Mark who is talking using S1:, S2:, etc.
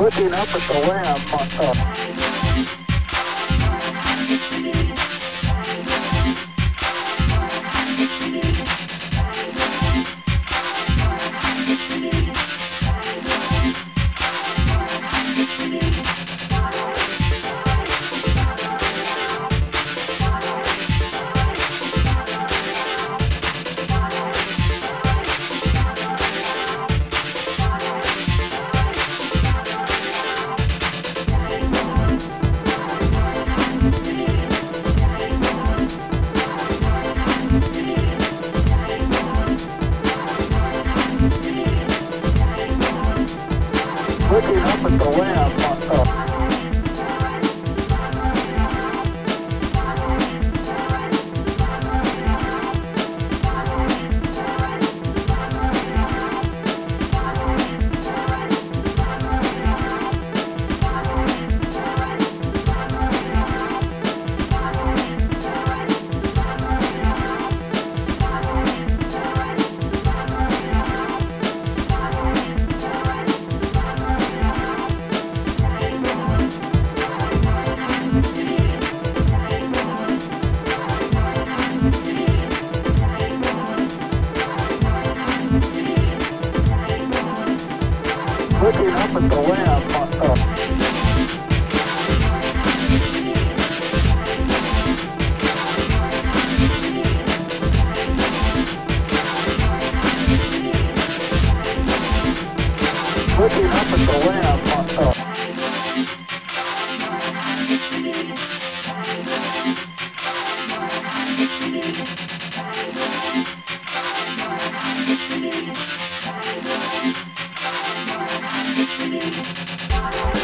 S1: looking up at the. Uh, looking up at the lamp. Looking up at the lab. Música